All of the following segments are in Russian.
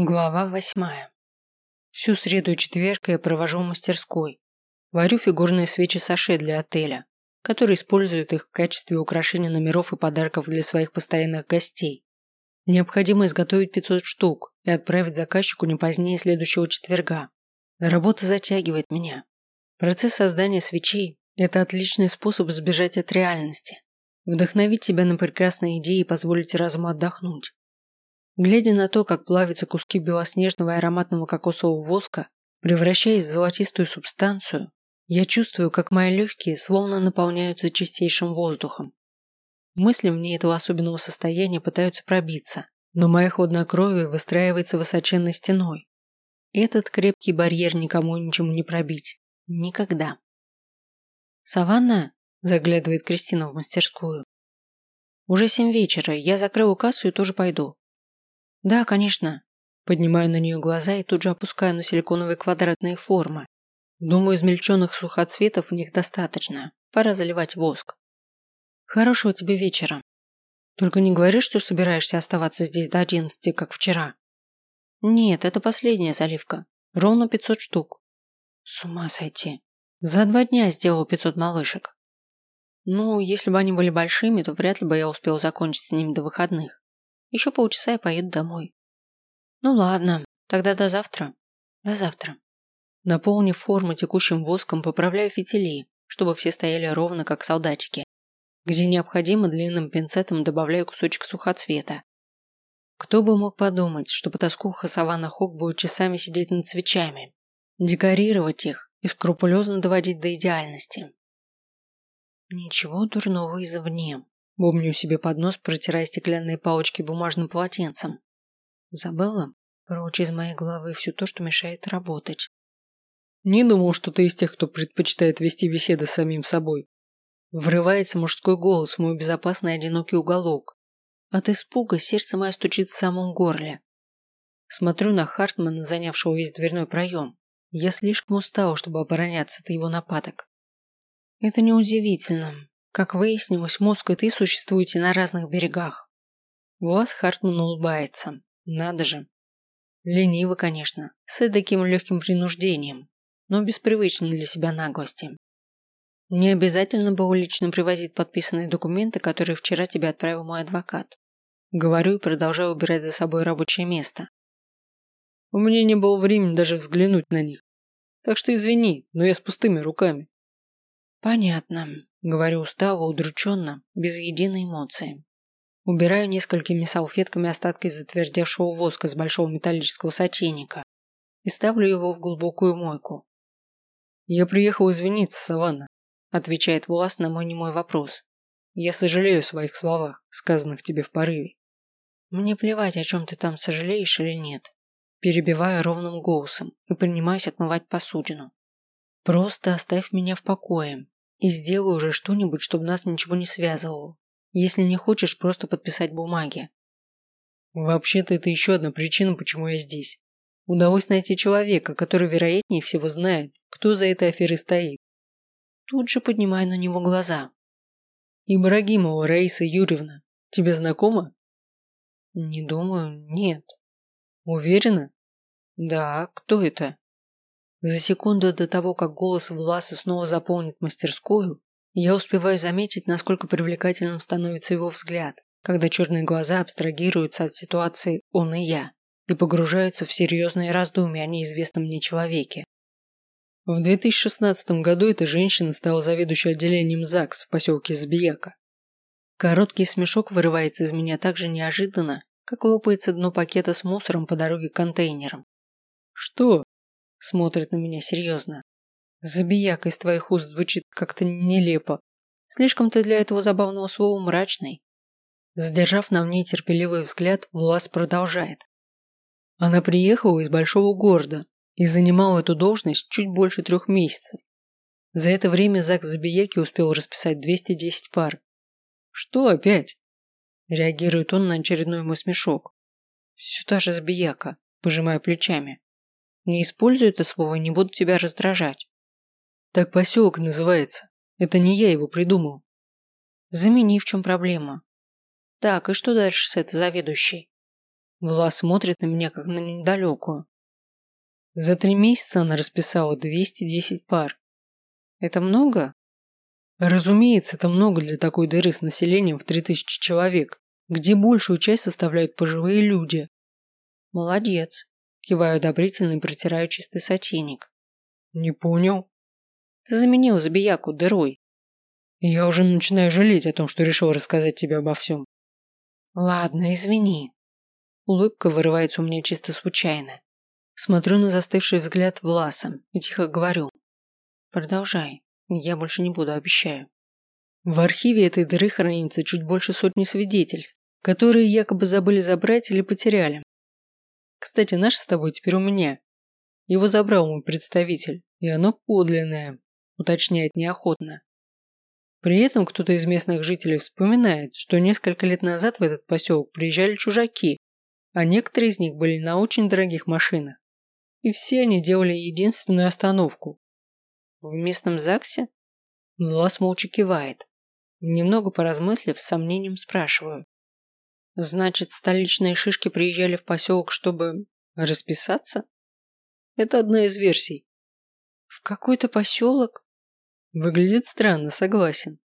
Глава восьмая. Всю среду и четверг я провожу в мастерской. Варю фигурные свечи саше для отеля, который использует их в качестве украшения номеров и подарков для своих постоянных гостей. Необходимо изготовить 500 штук и отправить заказчику не позднее следующего четверга. Работа затягивает меня. Процесс создания свечей – это отличный способ сбежать от реальности, вдохновить себя на прекрасные идеи и позволить разуму отдохнуть. Глядя на то, как плавятся куски белоснежного и ароматного кокосового воска, превращаясь в золотистую субстанцию, я чувствую, как мои легкие словно наполняются чистейшим воздухом. Мысли мне этого особенного состояния пытаются пробиться, но мое хладнокровие выстраивается высоченной стеной. Этот крепкий барьер никому ничему не пробить. Никогда. «Саванна?» – заглядывает Кристина в мастерскую. «Уже семь вечера, я закрою кассу и тоже пойду. Да, конечно. Поднимаю на нее глаза и тут же опускаю на силиконовые квадратные формы. Думаю, измельченных сухоцветов в них достаточно. Пора заливать воск. Хорошего тебе вечера. Только не говори, что собираешься оставаться здесь до одиннадцати, как вчера. Нет, это последняя заливка. Ровно пятьсот штук. С ума сойти. За два дня сделал пятьсот малышек. Ну, если бы они были большими, то вряд ли бы я успел закончить с ними до выходных. Еще полчаса и поеду домой. Ну ладно, тогда до завтра. До завтра. Наполнив форму текущим воском, поправляю фитили, чтобы все стояли ровно, как солдатики. Где необходимо, длинным пинцетом добавляю кусочек сухоцвета. Кто бы мог подумать, что потаскуха Саванна Хок будет часами сидеть над свечами, декорировать их и скрупулезно доводить до идеальности. Ничего дурного извне. Бубню себе под нос, протирая стеклянные палочки бумажным полотенцем. Забыла? Прочь из моей головы все то, что мешает работать. Не думал, что ты из тех, кто предпочитает вести беседы с самим собой. Врывается мужской голос в мой безопасный одинокий уголок. От испуга сердце мое стучит в самом горле. Смотрю на Хартмана, занявшего весь дверной проем. Я слишком устал, чтобы обороняться от его нападок. Это неудивительно. Как выяснилось, мозг и ты существуете на разных берегах. Влас Хартман улыбается. Надо же. Лениво, конечно, с таким легким принуждением, но без привычной для себя наглости. Не обязательно было лично привозить подписанные документы, которые вчера тебе отправил мой адвокат. Говорю и продолжаю убирать за собой рабочее место. У меня не было времени даже взглянуть на них. Так что извини, но я с пустыми руками. Понятно. Говорю устало, удрученно, без единой эмоции. Убираю несколькими салфетками остатки затвердевшего воска с большого металлического сотейника и ставлю его в глубокую мойку. «Я приехал извиниться, Саванна», – отвечает Влас на мой немой вопрос. «Я сожалею о своих словах, сказанных тебе в порыве». «Мне плевать, о чем ты там сожалеешь или нет». Перебиваю ровным голосом и принимаюсь отмывать посудину. «Просто оставь меня в покое. И сделай уже что-нибудь, чтобы нас ничего не связывало. Если не хочешь просто подписать бумаги. Вообще-то это еще одна причина, почему я здесь. Удалось найти человека, который вероятнее всего знает, кто за этой аферой стоит. Тут же поднимаю на него глаза. Ибрагимова Раиса Юрьевна, тебе знакома? Не думаю, нет. Уверена? Да, кто это? За секунду до того, как голос Власа снова заполнит мастерскую, я успеваю заметить, насколько привлекательным становится его взгляд, когда черные глаза абстрагируются от ситуации «он и я» и погружаются в серьезные раздумья о неизвестном мне человеке. В 2016 году эта женщина стала заведующей отделением ЗАГС в поселке Збияка. Короткий смешок вырывается из меня так же неожиданно, как лопается дно пакета с мусором по дороге к контейнерам. «Что?» Смотрит на меня серьезно. Забияка из твоих уст звучит как-то нелепо. Слишком ты для этого забавного слова мрачный. Задержав на мне терпеливый взгляд, Влас продолжает. Она приехала из большого города и занимала эту должность чуть больше трех месяцев. За это время Зак Забияки успел расписать 210 пар. «Что опять?» Реагирует он на очередной мой смешок. «Все та же Забияка», пожимая плечами. Не используй это слово и не буду тебя раздражать. Так поселок называется. Это не я его придумал. Замени, в чем проблема. Так, и что дальше с этой заведующей? Влас смотрит на меня, как на недалекую. За три месяца она расписала 210 пар. Это много? Разумеется, это много для такой дыры с населением в 3000 человек, где большую часть составляют пожилые люди. Молодец. Киваю одобрительно и протираю чистый сотейник. Не понял. Ты заменил забияку дырой. Я уже начинаю жалеть о том, что решил рассказать тебе обо всем. Ладно, извини. Улыбка вырывается у меня чисто случайно. Смотрю на застывший взгляд Власа и тихо говорю. Продолжай. Я больше не буду, обещаю. В архиве этой дыры хранится чуть больше сотни свидетельств, которые якобы забыли забрать или потеряли. Кстати, наш с тобой теперь у меня. Его забрал мой представитель, и оно подлинное, уточняет неохотно. При этом кто-то из местных жителей вспоминает, что несколько лет назад в этот поселок приезжали чужаки, а некоторые из них были на очень дорогих машинах. И все они делали единственную остановку. В местном ЗАГСе? Влас молча кивает. Немного поразмыслив, с сомнением спрашиваю. Значит, столичные шишки приезжали в поселок, чтобы расписаться? Это одна из версий. В какой-то поселок? Выглядит странно, согласен.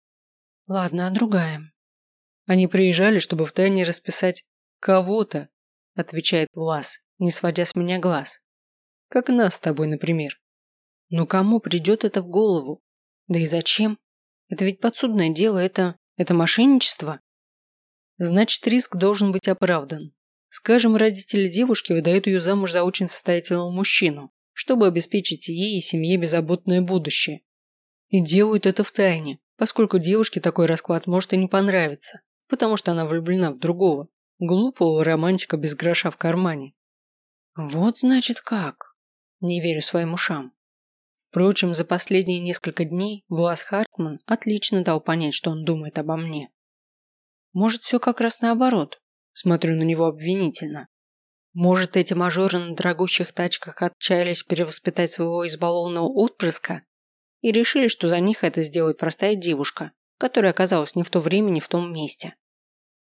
Ладно, а другая? Они приезжали, чтобы втайне расписать кого-то, отвечает Влас, не сводя с меня глаз. Как нас с тобой, например. Но кому придет это в голову? Да и зачем? Это ведь подсудное дело, это... это мошенничество. Значит, риск должен быть оправдан. Скажем, родители девушки выдают ее замуж за очень состоятельного мужчину, чтобы обеспечить ей и семье беззаботное будущее. И делают это в тайне, поскольку девушке такой расклад может и не понравиться, потому что она влюблена в другого, глупого романтика без гроша в кармане. Вот значит как. Не верю своим ушам. Впрочем, за последние несколько дней Влас Хартман отлично дал понять, что он думает обо мне. Может, все как раз наоборот. Смотрю на него обвинительно. Может, эти мажоры на дорогущих тачках отчаялись перевоспитать своего избалованного отпрыска и решили, что за них это сделает простая девушка, которая оказалась не в то время, не в том месте.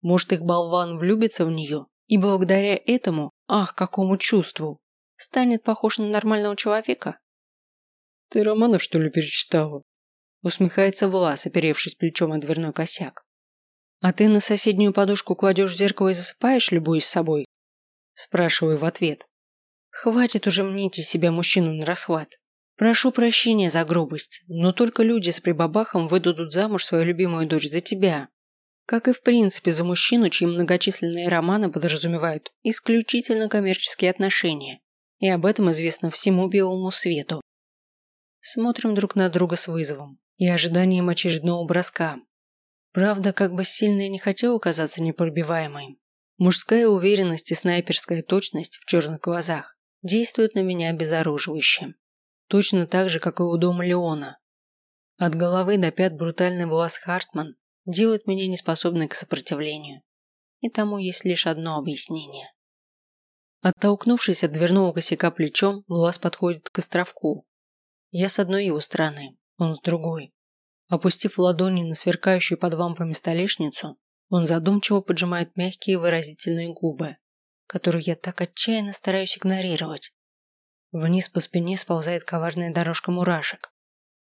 Может, их болван влюбится в нее и благодаря этому, ах, какому чувству, станет похож на нормального человека? Ты романов, что ли, перечитала? Усмехается Влас, оперевшись плечом о дверной косяк. А ты на соседнюю подушку кладешь зеркало и засыпаешь, любуясь собой? Спрашиваю в ответ. Хватит уже мнить из себя мужчину на расхват. Прошу прощения за грубость, но только люди с прибабахом выдадут замуж свою любимую дочь за тебя. Как и в принципе за мужчину, чьи многочисленные романы подразумевают исключительно коммерческие отношения. И об этом известно всему белому свету. Смотрим друг на друга с вызовом и ожиданием очередного броска. Правда, как бы сильно я не хотел казаться непробиваемой. Мужская уверенность и снайперская точность в черных глазах действуют на меня обезоруживающе. Точно так же, как и у дома Леона. От головы до пят брутальный Влас Хартман делает меня неспособной к сопротивлению. И тому есть лишь одно объяснение. Оттолкнувшись от дверного косяка плечом, Влас подходит к островку. Я с одной его стороны, он с другой. Опустив ладони на сверкающую под лампами столешницу, он задумчиво поджимает мягкие выразительные губы, которые я так отчаянно стараюсь игнорировать. Вниз по спине сползает коварная дорожка мурашек.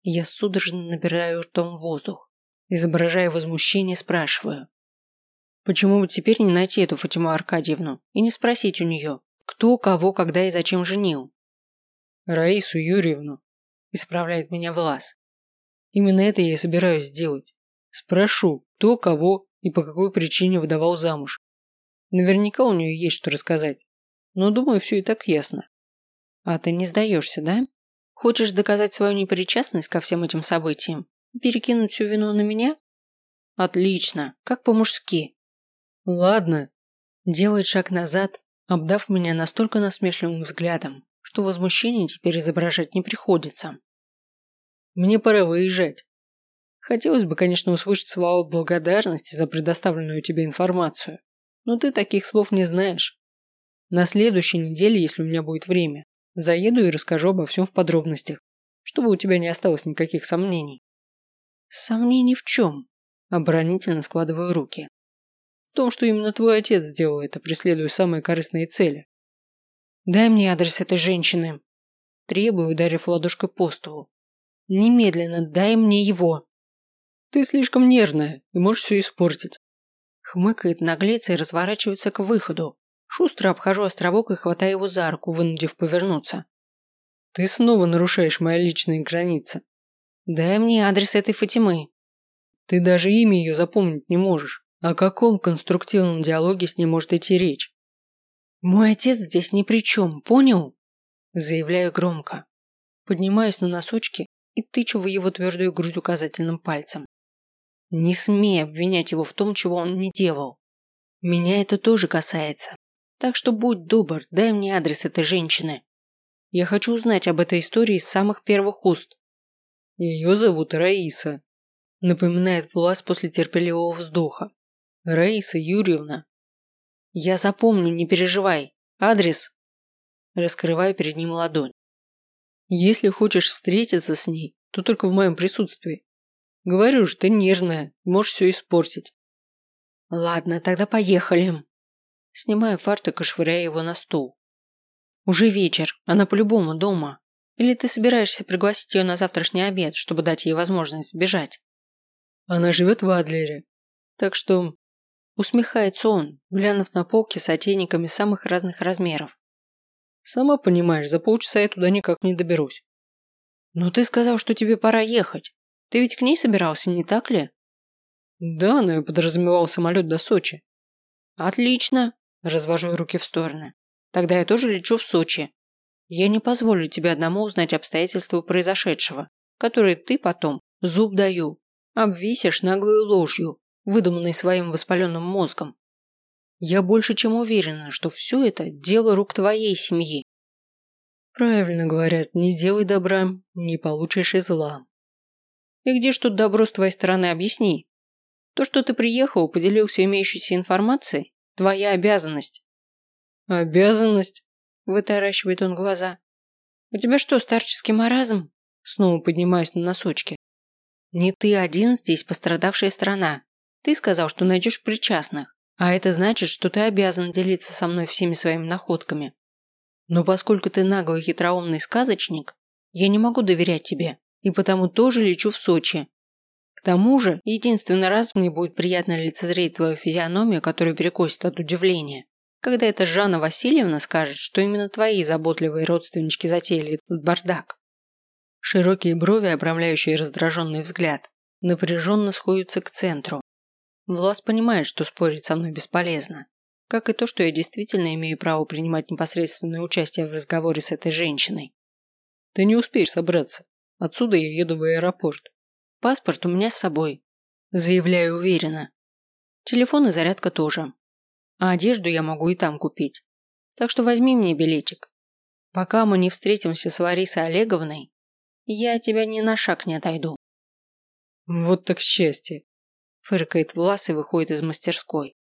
Я судорожно набираю ртом воздух. Изображая возмущение, спрашиваю. Почему бы теперь не найти эту Фатиму Аркадьевну и не спросить у нее, кто, кого, когда и зачем женил? Раису Юрьевну, исправляет меня Влас. Именно это я и собираюсь сделать. Спрошу, кто, кого и по какой причине выдавал замуж. Наверняка у нее есть что рассказать. Но думаю, все и так ясно. А ты не сдаешься, да? Хочешь доказать свою непричастность ко всем этим событиям? Перекинуть всю вину на меня? Отлично, как по-мужски. Ладно. Делает шаг назад, обдав меня настолько насмешливым взглядом, что возмущение теперь изображать не приходится. Мне пора выезжать. Хотелось бы, конечно, услышать слова благодарности за предоставленную тебе информацию, но ты таких слов не знаешь. На следующей неделе, если у меня будет время, заеду и расскажу обо всем в подробностях, чтобы у тебя не осталось никаких сомнений. Сомнений в чем? Оборонительно складываю руки. В том, что именно твой отец сделал это, преследуя самые корыстные цели. Дай мне адрес этой женщины. Требую, ударив ладошкой по столу. Немедленно дай мне его. Ты слишком нервная и можешь все испортить. Хмыкает наглец и разворачивается к выходу. Шустро обхожу островок и хватаю его за руку, вынудив повернуться. Ты снова нарушаешь мои личные границы. Дай мне адрес этой Фатимы. Ты даже имя ее запомнить не можешь. О каком конструктивном диалоге с ней может идти речь? Мой отец здесь ни при чем, понял? Заявляю громко. Поднимаюсь на носочки и тычу в его твердую грудь указательным пальцем. Не смей обвинять его в том, чего он не делал. Меня это тоже касается. Так что будь добр, дай мне адрес этой женщины. Я хочу узнать об этой истории с самых первых уст. Ее зовут Раиса. Напоминает Влас после терпеливого вздоха. Раиса Юрьевна. Я запомню, не переживай. Адрес. Раскрываю перед ним ладонь. Если хочешь встретиться с ней, то только в моем присутствии. Говорю же, ты нервная, можешь все испортить. Ладно, тогда поехали. Снимаю фартук и швыряю его на стул. Уже вечер, она по-любому дома. Или ты собираешься пригласить ее на завтрашний обед, чтобы дать ей возможность сбежать? Она живет в Адлере. Так что Усмехается он, глянув на полки с отейниками самых разных размеров. Сама понимаешь, за полчаса я туда никак не доберусь. Но ты сказал, что тебе пора ехать. Ты ведь к ней собирался, не так ли? Да, но я подразумевал самолет до Сочи. Отлично. Развожу руки в стороны. Тогда я тоже лечу в Сочи. Я не позволю тебе одному узнать обстоятельства произошедшего, которые ты потом, зуб даю, обвисишь наглую ложью, выдуманный своим воспаленным мозгом. Я больше чем уверена, что все это дело рук твоей семьи. Правильно говорят, не делай добра, не получишь и зла. И где ж тут добро с твоей стороны, объясни. То, что ты приехал, поделился имеющейся информацией, твоя обязанность. Обязанность? Вытаращивает он глаза. У тебя что, старческий маразм? Снова поднимаюсь на носочки. Не ты один здесь пострадавшая сторона. Ты сказал, что найдешь причастных, а это значит, что ты обязан делиться со мной всеми своими находками. Но поскольку ты наглый хитроумный сказочник, я не могу доверять тебе, и потому тоже лечу в Сочи. К тому же, единственный раз мне будет приятно лицезреть твою физиономию, которая перекосит от удивления, когда эта Жанна Васильевна скажет, что именно твои заботливые родственнички затеяли этот бардак. Широкие брови, обрамляющие раздраженный взгляд, напряженно сходятся к центру, Влас понимает, что спорить со мной бесполезно. Как и то, что я действительно имею право принимать непосредственное участие в разговоре с этой женщиной. Ты не успеешь собраться. Отсюда я еду в аэропорт. Паспорт у меня с собой. Заявляю уверенно. Телефон и зарядка тоже. А одежду я могу и там купить. Так что возьми мне билетик. Пока мы не встретимся с Ларисой Олеговной, я тебя ни на шаг не отойду. Вот так счастье. Фыркает Влас и выходит из мастерской.